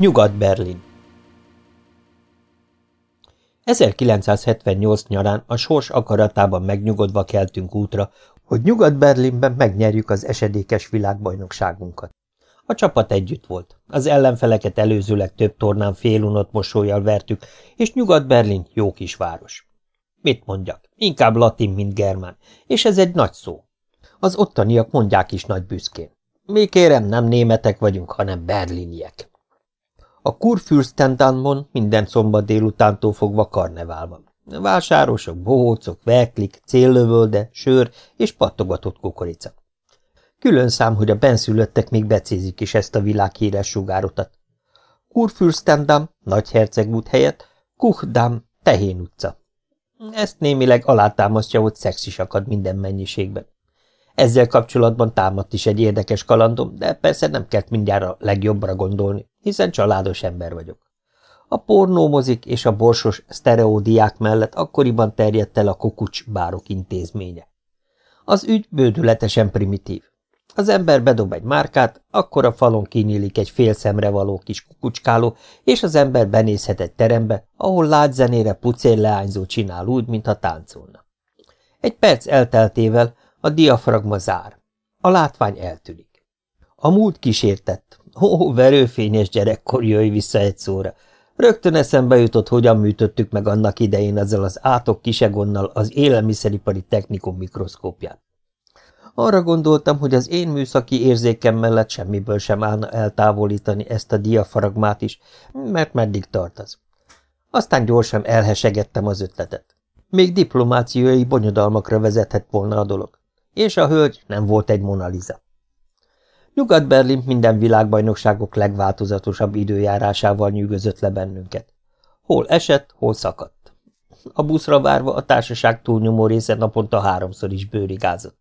Nyugat-Berlin 1978 nyarán a sors akaratában megnyugodva keltünk útra, hogy Nyugat-Berlinben megnyerjük az esedékes világbajnokságunkat. A csapat együtt volt. Az ellenfeleket előzőleg több tornán félunott mosolyjal vertük, és Nyugat-Berlin jó kis város. Mit mondjak? Inkább latin, mint germán, és ez egy nagy szó. Az ottaniak mondják is nagy büszkén. Mi kérem, nem németek vagyunk, hanem berliniek. A Kurfürstendanmon minden szombat délutántól fogva karnevál van. Vásárosok, bohócok, veklik, céllövölde, sör és pattogatott kukorica. Külön szám, hogy a benszülöttek még becézik is ezt a világhíres sugárotat. Kurfürstendam, nagyhercegút helyett, Kuchdam, Tehén utca. Ezt némileg alátámasztja, hogy szex is akad minden mennyiségben. Ezzel kapcsolatban támadt is egy érdekes kalandom, de persze nem kell mindjárt a legjobbra gondolni, hiszen családos ember vagyok. A pornómozik és a borsos sztereódiák mellett akkoriban terjedt el a kokucs bárok intézménye. Az ügy bődületesen primitív. Az ember bedob egy márkát, akkor a falon kinyílik egy fél szemre való kis kukucskáló, és az ember benézhet egy terembe, ahol látzenére pucér leányzó csinál úgy, mintha táncolna. Egy perc elteltével a diafragma zár. A látvány eltűnik. A múlt kísértett. Ó, verőfényes gyerekkor jöjj vissza egy szóra. Rögtön eszembe jutott, hogyan műtöttük meg annak idején ezzel az átok kisegonnal az élelmiszeripari technikum mikroszkópját. Arra gondoltam, hogy az én műszaki érzékem mellett semmiből sem állna eltávolítani ezt a diafragmát is, mert meddig tart az. Aztán gyorsan elhesegettem az ötletet. Még diplomáciai bonyodalmakra vezethet volna a dolog. És a hölgy nem volt egy Monaliza. Nyugat-Berlin minden világbajnokságok legváltozatosabb időjárásával nyűgözött le bennünket. Hol esett, hol szakadt. A buszra várva a társaság túlnyomó része naponta háromszor is bőrigázott.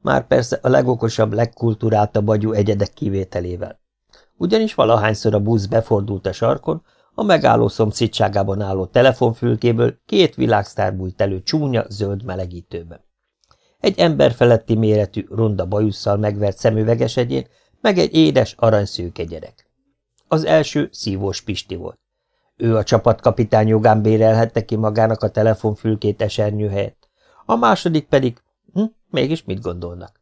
Már persze a legokosabb, legkulturáltabb agyú egyedek kivételével. Ugyanis valahányszor a busz befordult a sarkon, a megálló szomszédságában álló telefonfülkéből két világsztár bújt elő csúnya, zöld melegítőben. Egy emberfeletti méretű, ronda bajusszal megvert szemüveges egyén, meg egy édes, aranyszőke gyerek. Az első szívós Pisti volt. Ő a csapatkapitány jogán bérelhette ki magának a telefonfülkét esernyő helyett. A második pedig Hm? Mégis mit gondolnak?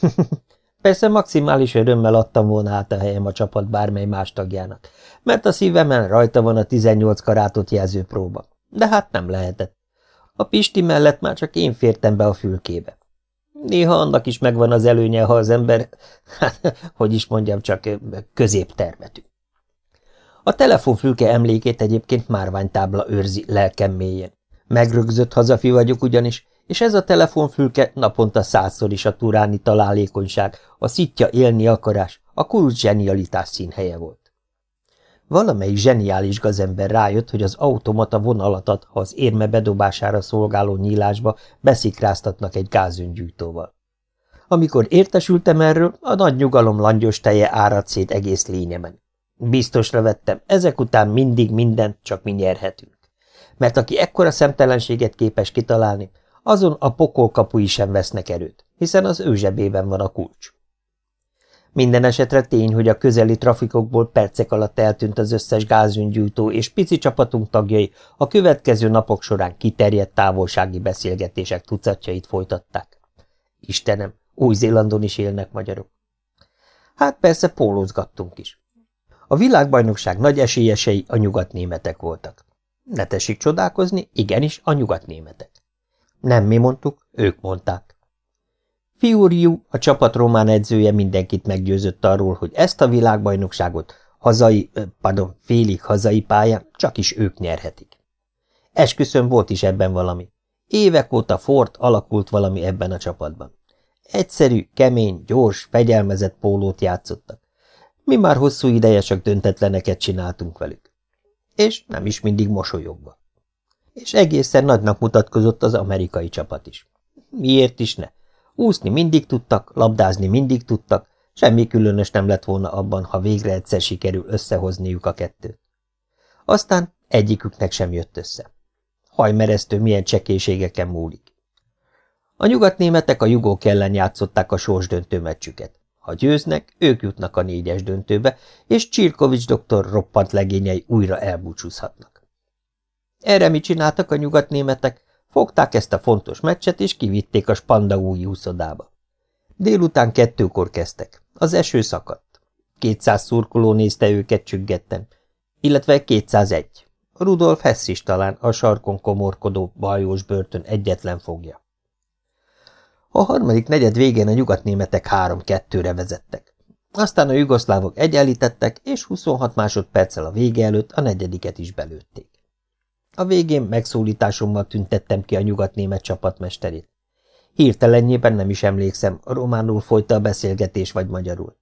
Persze maximális örömmel adtam volna át a helyem a csapat bármely más tagjának, mert a szívemen rajta van a 18 karátot jelző próba. De hát nem lehetett. A Pisti mellett már csak én fértem be a fülkébe. Néha annak is megvan az előnye, ha az ember, hát, hogy is mondjam, csak középtermetű. A telefonfülke emlékét egyébként márványtábla őrzi lelkem mélyen. Megrögzött hazafi vagyok ugyanis, és ez a telefonfülke naponta százszor is a turáni találékonyság, a szitja élni akarás, a kuruc zsenialitás színhelye volt. Valamelyik zseniális gazember rájött, hogy az automata vonalatat, ha az érme bedobására szolgáló nyílásba beszikráztatnak egy gázöngyújtóval. Amikor értesültem erről, a nagy nyugalom langyos teje áradt szét egész lényemen. Biztosra vettem, ezek után mindig mindent csak mi nyerhetünk. Mert aki ekkora szemtelenséget képes kitalálni, azon a pokol kapui sem vesznek erőt, hiszen az ő zsebében van a kulcs. Minden esetre tény, hogy a közeli trafikokból percek alatt eltűnt az összes gázöngyújtó, és pici csapatunk tagjai a következő napok során kiterjedt távolsági beszélgetések tucatjait folytatták. Istenem, Új-Zélandon is élnek magyarok. Hát persze pólózgattunk is. A világbajnokság nagy esélyesei a nyugatnémetek voltak. Ne tessék csodálkozni, igenis a nyugatnémetek. Nem mi mondtuk, ők mondták. Fiúriú, a csapat román edzője mindenkit meggyőzött arról, hogy ezt a világbajnokságot hazai, pardon, félig hazai pályán csak is ők nyerhetik. Esküszöm volt is ebben valami. Évek óta fort alakult valami ebben a csapatban. Egyszerű, kemény, gyors, fegyelmezett pólót játszottak. Mi már hosszú ideje csak döntetleneket csináltunk velük. És nem is mindig mosolyogva és egészen nagynak mutatkozott az amerikai csapat is. Miért is ne? Úszni mindig tudtak, labdázni mindig tudtak, semmi különös nem lett volna abban, ha végre egyszer sikerül összehozniuk a kettőt. Aztán egyiküknek sem jött össze. Hajmeresztő milyen csekéségeken múlik. A nyugatnémetek a jugók ellen játszották a sorsdöntő meccsüket. Ha győznek, ők jutnak a négyes döntőbe, és Csirkovics doktor roppant legényei újra elbúcsúzhatnak. Erre mit csináltak a nyugatnémetek? Fogták ezt a fontos meccset, és kivitték a Spanda új úszodába. Délután kettőkor kezdtek. Az eső szakadt. Kétszáz szurkoló nézte őket csüggetten, illetve 201. Rudolf Hess is talán a sarkon komorkodó bajós börtön egyetlen fogja. A harmadik negyed végén a nyugatnémetek három-kettőre vezettek. Aztán a jugoszlávok egyenlítettek, és 26 másodperccel a vége előtt a negyediket is belőtték. A végén megszólításommal tüntettem ki a nyugatnémet csapatmesterét. Hirtelenjében nem is emlékszem, románul folyta a beszélgetés vagy magyarul.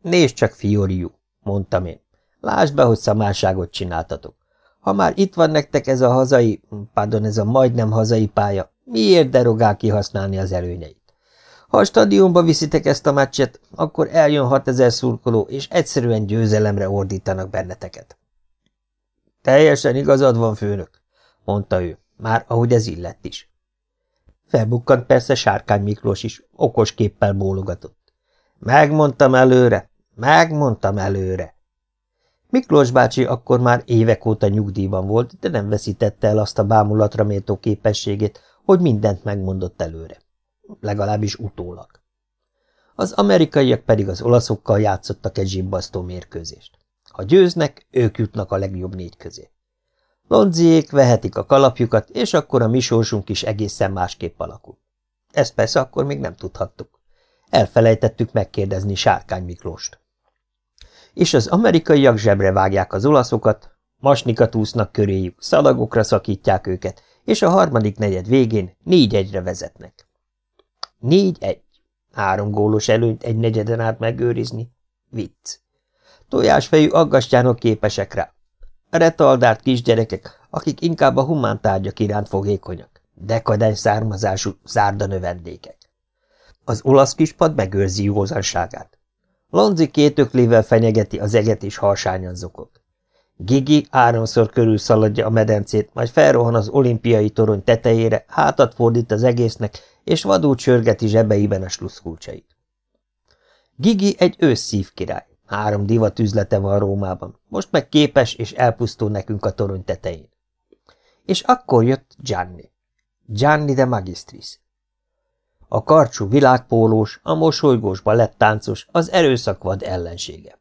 Nézd csak, Fioriu, mondtam én. Lásd be, hogy szamárságot csináltatok. Ha már itt van nektek ez a hazai, pardon, ez a majdnem hazai pálya, miért derogál kihasználni az előnyeit? Ha a stadionba viszitek ezt a meccset, akkor eljön 6000 szurkoló, és egyszerűen győzelemre ordítanak benneteket. Teljesen igazad van, főnök, mondta ő, már ahogy ez illett is. Felbukkant persze Sárkány Miklós is, okos képpel bólogatott. Megmondtam előre, megmondtam előre. Miklós bácsi akkor már évek óta nyugdíjban volt, de nem veszítette el azt a bámulatra méltó képességét, hogy mindent megmondott előre. Legalábbis utólag. Az amerikaiak pedig az olaszokkal játszottak egy zsibbasztó mérkőzést. Ha győznek, ők jutnak a legjobb négy közé. Lonziék vehetik a kalapjukat, és akkor a mi sorsunk is egészen másképp alakul. Ezt persze akkor még nem tudhattuk. Elfelejtettük megkérdezni Sárkány Miklóst. És az amerikaiak zsebre vágják az olaszokat, masnikat úsznak köréjük, szalagokra szakítják őket, és a harmadik negyed végén négy-egyre vezetnek. Négy-egy. Három gólos előnyt egy negyeden át megőrizni? Vicc. Tojásfejű aggastyánok képesek rá. Retaldárt kisgyerekek, akik inkább a humántárgyak iránt fogékonyak. Dekadens származású zárda növendékek. Az olasz kispad megőrzi józanságát. Lonzi két öklével fenyegeti az eget és harsányan zokog. Gigi háromszor körül szaladja a medencét, majd felrohan az olimpiai torony tetejére, hátat fordít az egésznek, és vadul csörgeti zsebeiben a sluszkulcsait. Gigi egy ősszív király. Három divat üzlete van Rómában, most meg képes és elpusztul nekünk a torony tetején. És akkor jött Gianni. Gianni de Magistris. A karcsú világpólós, a mosolygós balettáncos, az erőszak vad ellensége.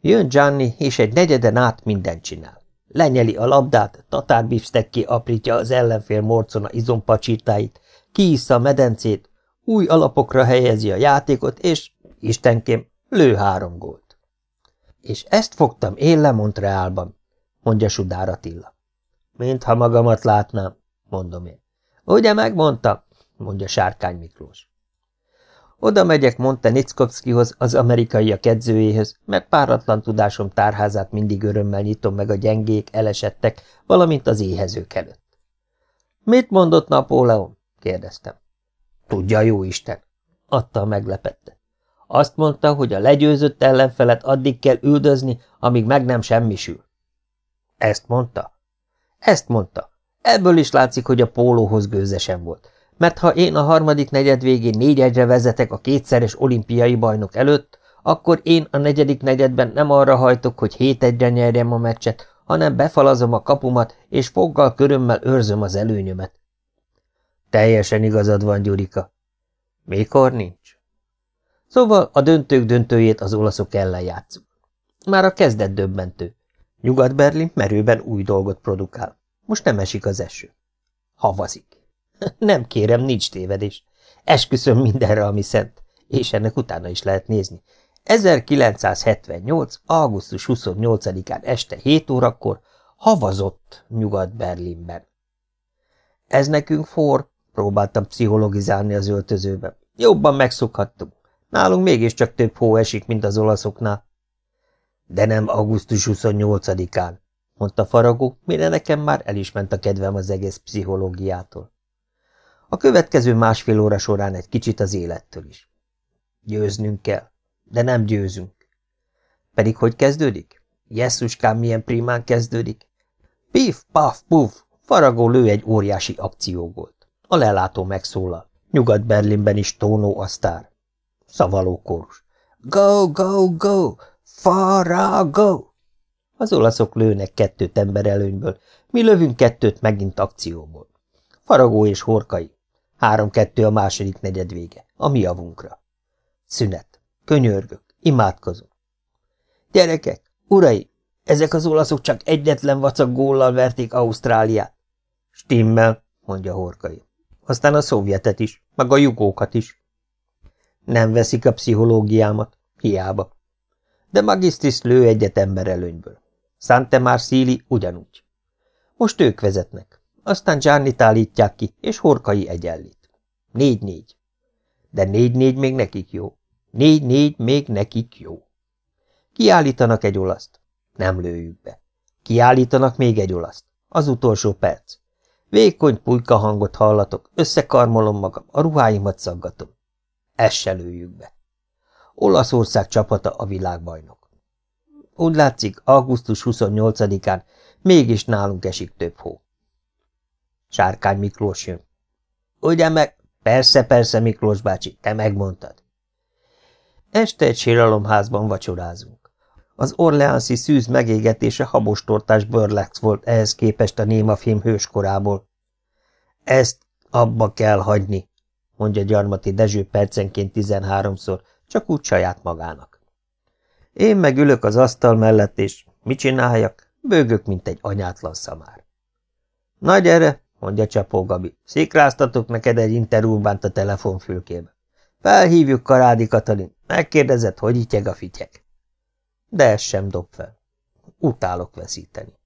Jön Gianni, és egy negyeden át mindent csinál. Lenyeli a labdát, tatárbifsztekké aprítja az ellenfél morcona izompacsítáit, kiissza a medencét, új alapokra helyezi a játékot, és, istenkém, lő három gólt. És ezt fogtam én le Montrealban, mondja Sudár Attila. Mintha magamat látnám, mondom én. Ugye megmondtam, mondja Sárkány Miklós. Oda megyek Montenickovszkihoz, az amerikaiak edzőjéhez, mert páratlan tudásom tárházát mindig örömmel nyitom meg a gyengék, elesettek, valamint az éhezők előtt. Mit mondott Napóleon? kérdeztem. Tudja jó Isten, adta a meglepette. Azt mondta, hogy a legyőzött ellenfelet addig kell üldözni, amíg meg nem semmisül. Ezt mondta? Ezt mondta. Ebből is látszik, hogy a pólóhoz gőzesen volt. Mert ha én a harmadik negyed végén négy egyre vezetek a kétszeres olimpiai bajnok előtt, akkor én a negyedik negyedben nem arra hajtok, hogy hét egyre nyerjem a meccset, hanem befalazom a kapumat, és foggal körömmel őrzöm az előnyömet. Teljesen igazad van, Gyurika. Mikor nincs? Szóval a döntők döntőjét az olaszok ellen játszunk. Már a kezdet döbbentő. Nyugat-Berlin merőben új dolgot produkál. Most nem esik az eső. Havazik. Nem kérem, nincs tévedés. Esküszöm mindenre, ami szent. És ennek utána is lehet nézni. 1978. augusztus 28-án este 7 órakor havazott Nyugat-Berlinben. Ez nekünk for, próbáltam pszichologizálni az öltözőben. Jobban megszokhattunk. Nálunk mégiscsak több hó esik, mint az olaszoknál. De nem augusztus 28-án, mondta Faragó, mire nekem már el is ment a kedvem az egész pszichológiától. A következő másfél óra során egy kicsit az élettől is. Győznünk kell, de nem győzünk. Pedig hogy kezdődik? Jesszuskám, milyen primán kezdődik? Pif, paf, puf, Faragó lő egy óriási akciógolt. A lelátó megszólal. Nyugat-Berlinben is tónó a sztár. Szavaló kórus. Go, go, go! Farago! Az olaszok lőnek kettőt ember előnyből, mi lövünk kettőt megint akcióból. Faragó és horkai. Három-kettő a második negyedvége, a mi javunkra. Szünet. Könyörgök. Imádkozom. Gyerekek, urai, ezek az olaszok csak egyetlen vacak góllal verték Ausztráliát. Stimmel, mondja Horkai. Aztán a szovjetet is, meg a jugókat is. Nem veszik a pszichológiámat, hiába. De Magistris lő egyet ember előnyből. Santemár Szíli ugyanúgy. Most ők vezetnek. Aztán Giannit állítják ki, és Horkai egyenlít. Négy-négy. De négy-négy még nekik jó. Négy-négy még nekik jó. Kiállítanak egy olaszt. Nem lőjük be. Kiállítanak még egy olaszt. Az utolsó perc. Vékony pulyka hangot hallatok, összekarmolom magam, a ruháimat szaggatom. Ezt se lőjük be. Olaszország csapata a világbajnok. Úgy látszik, augusztus 28-án mégis nálunk esik több hó. Sárkány Miklós jön. Ugye meg? Persze, persze, Miklós bácsi, te megmondtad. Este egy síralomházban vacsorázunk. Az Orleanszi szűz megégetése habostortás bőrlex volt ehhez képest a néma film hőskorából. Ezt abba kell hagyni, mondja Gyarmati Dezső percenként tizenháromszor, csak úgy saját magának. Én meg ülök az asztal mellett, és mit csináljak? Bőgök, mint egy anyátlan szamár. Na gyere, mondja Csapó Gabi, szikráztatok neked egy interurbánt a telefonfülkébe. Felhívjuk Karádi Katalin, megkérdezed, hogy ityeg a fityek. De ez sem dob fel. Utálok veszíteni.